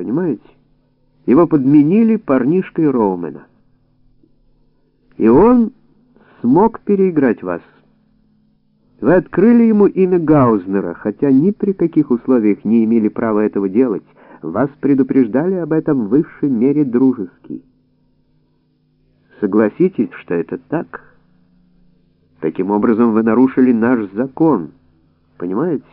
понимаете? Его подменили парнишкой Роумена. И он смог переиграть вас. Вы открыли ему имя Гаузнера, хотя ни при каких условиях не имели права этого делать. Вас предупреждали об этом в высшей мере дружески. Согласитесь, что это так. Таким образом вы нарушили наш закон. Понимаете?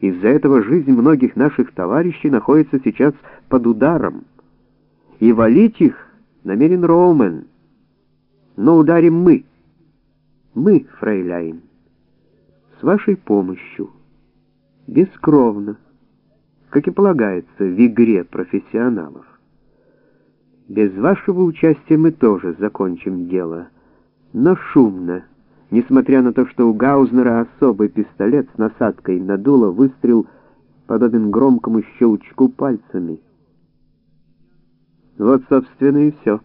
Из-за этого жизнь многих наших товарищей находится сейчас под ударом. И валить их намерен Роумен. Но ударим мы. Мы, фрейляйн. С вашей помощью. Бескровно как и полагается в игре профессионалов. Без вашего участия мы тоже закончим дело, но шумно, несмотря на то, что у Гаузнера особый пистолет с насадкой на дуло выстрел подобен громкому щелчку пальцами. Вот, собственно, и все.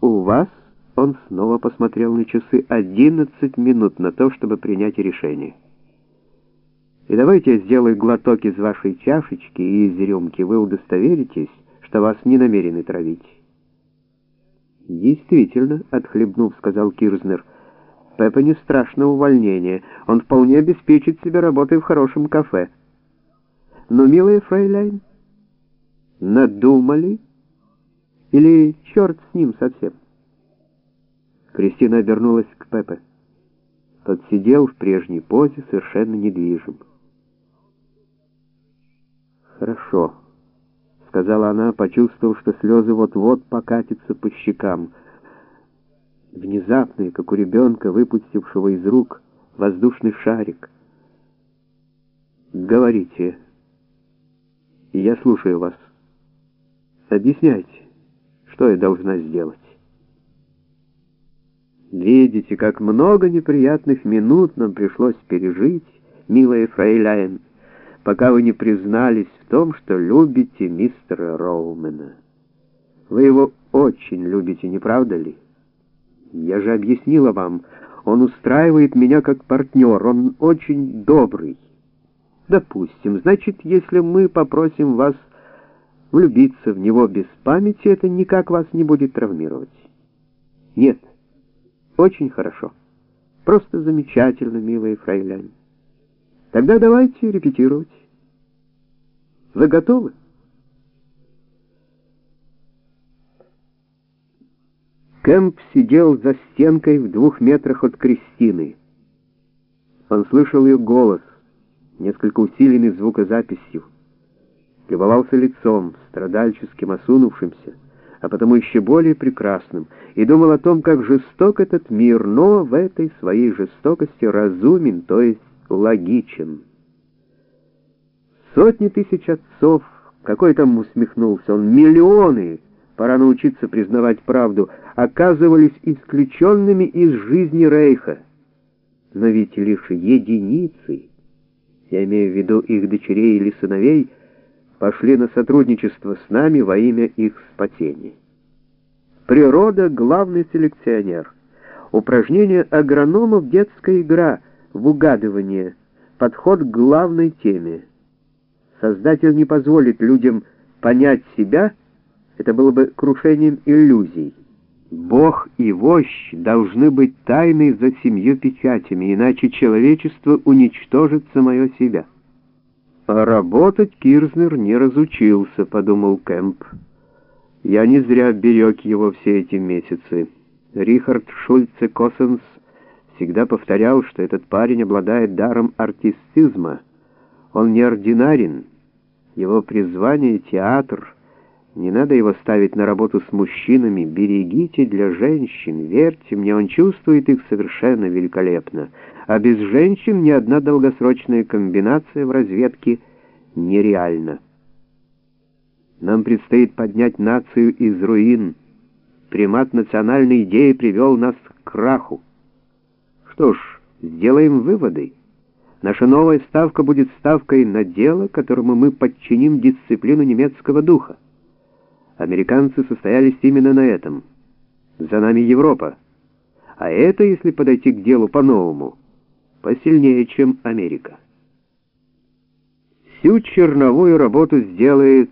У вас, он снова посмотрел на часы, 11 минут на то, чтобы принять решение. И давайте я сделаю глоток из вашей чашечки и из рюмки, вы удостоверитесь, что вас не намерены травить. Действительно, отхлебнув, сказал Кирзнер, Пеппа не страшно увольнение, он вполне обеспечит себе работой в хорошем кафе. Но, милая фрейляйн, надумали? Или черт с ним совсем? Кристина обернулась к Пеппе. Тот сидел в прежней позе, совершенно недвижим. «Хорошо», — сказала она, почувствовав, что слезы вот-вот покатятся по щекам. Внезапный, как у ребенка, выпустившего из рук воздушный шарик. «Говорите, я слушаю вас. Объясняйте, что я должна сделать». Видите, как много неприятных минут нам пришлось пережить, милая фрейляйн, пока вы не признались в том, что любите мистера Роумена. Вы его очень любите, не правда ли? Я же объяснила вам, он устраивает меня как партнер, он очень добрый. Допустим, значит, если мы попросим вас влюбиться в него без памяти, это никак вас не будет травмировать. Нет, очень хорошо. Просто замечательно, милая фрейлянь. Тогда давайте репетировать. Вы готовы? Кэмп сидел за стенкой в двух метрах от Кристины. Он слышал ее голос, несколько усиленный звукозаписью, любовался лицом, страдальческим осунувшимся, а потому еще более прекрасным, и думал о том, как жесток этот мир, но в этой своей жестокости разумен, то есть логичен. Сотни тысяч отцов, какой там усмехнулся он, миллионы, пора научиться признавать правду, оказывались исключенными из жизни Рейха. Но ведь лишь единицы, я имею в виду их дочерей или сыновей, пошли на сотрудничество с нами во имя их спасения. Природа — главный селекционер. Упражнение агрономов — детская игра — в угадывание, подход к главной теме. Создатель не позволит людям понять себя, это было бы крушением иллюзий. Бог и вождь должны быть тайны за семью печатями, иначе человечество уничтожит самое себя. А работать Кирзнер не разучился, подумал Кэмп. Я не зря берег его все эти месяцы. Рихард Шульце Косенс всегда повторял, что этот парень обладает даром артистизма. Он неординарен. Его призвание — театр. Не надо его ставить на работу с мужчинами. Берегите для женщин. Верьте мне, он чувствует их совершенно великолепно. А без женщин ни одна долгосрочная комбинация в разведке нереальна. Нам предстоит поднять нацию из руин. Примат национальной идеи привел нас к краху. Что ж, сделаем выводы. Наша новая ставка будет ставкой на дело, которому мы подчиним дисциплину немецкого духа. Американцы состоялись именно на этом. За нами Европа. А это, если подойти к делу по-новому, посильнее, чем Америка. всю черновую работу сделает